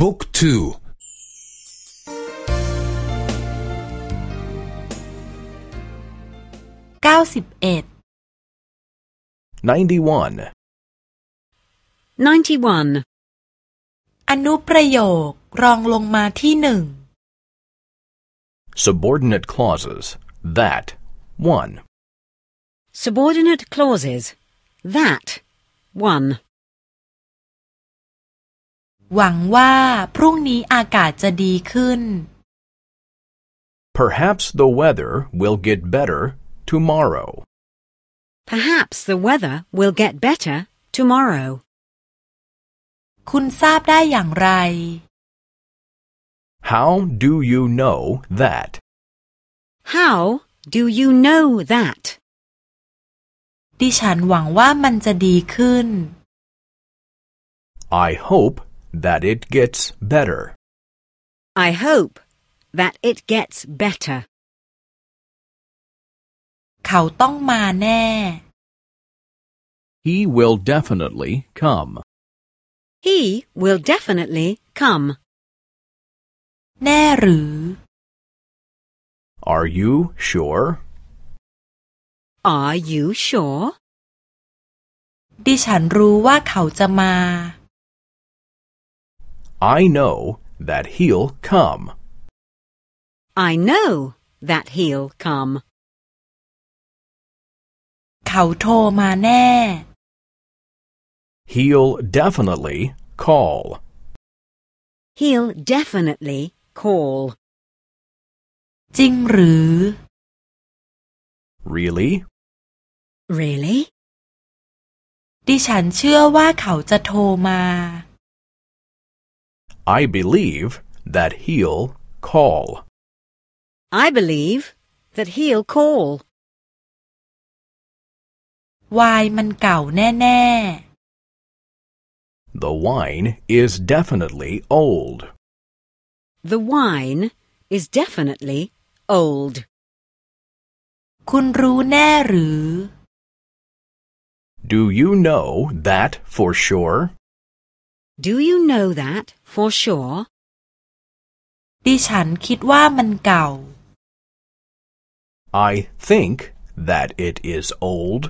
บุ๊กทูเก้าสิบเอ็ด 91. 91. อนุประโยครองลงมาที่หนึ่ง Subordinate clauses. That. 1. Subordinate clauses. That. 1. หวังว่าพรุ่งนี้อากาศจะดีขึ้น Perhaps the weather will get better tomorrow. Perhaps the weather will get better tomorrow. คุณทราบได้อย่างไร How do you know that? How do you know that? ดิฉันหวังว่ามันจะดีขึ้น I hope that it gets better. I hope that it gets better. เขาต้องมาแน่ He will definitely come. He will definitely come. แน่หรือ Are you sure? Are you sure? ดิฉันรู้ว่าเขาจะมา I know that he'll come. I know that he'll come. เขาโทรมาแน่ He'll definitely call. He'll definitely call. จริงหรือ Really? Really? ดิฉันเชื่อว่าเขาจะโทรมา I believe that he'll call. I believe that he'll call. วายมันเก่าแน่ The wine is definitely old. The wine is definitely old. ๆ คุณรู้แน่หรือ Do you know that for sure? Do you know that for sure? ดิฉันคิดว่ามันเก่า I think that it is old.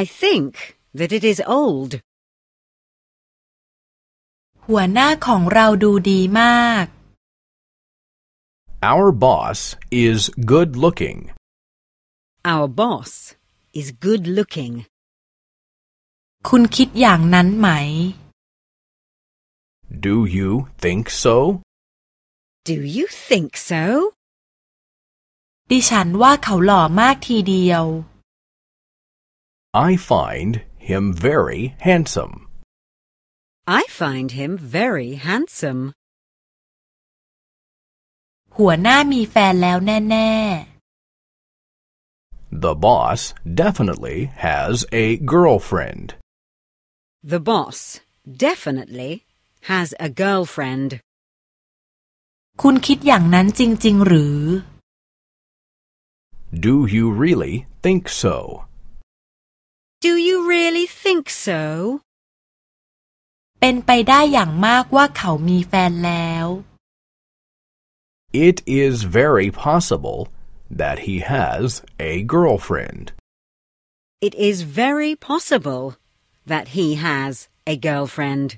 I think that it is old. หัวหน้าของเราดูดีมาก Our boss is good looking. Our boss is good looking. คุณคิดอย่างนั้นไหม Do you think so? Do you think so? ดิฉันว่าเขาหล่อมากทีเดียว I find him very handsome. I find him very handsome. หัวหน้ามีแฟนแล้วแน่ The boss definitely has a girlfriend. The boss definitely has a girlfriend. ๆ คุณคิดอย่างนั้นจริง ๆ หรือ Do you really think so? Do you really think so? เป็นไปได้อย่างมากว่าเขามีแฟนแล้ว It is very possible that he has a girlfriend. It is very possible that he has a girlfriend.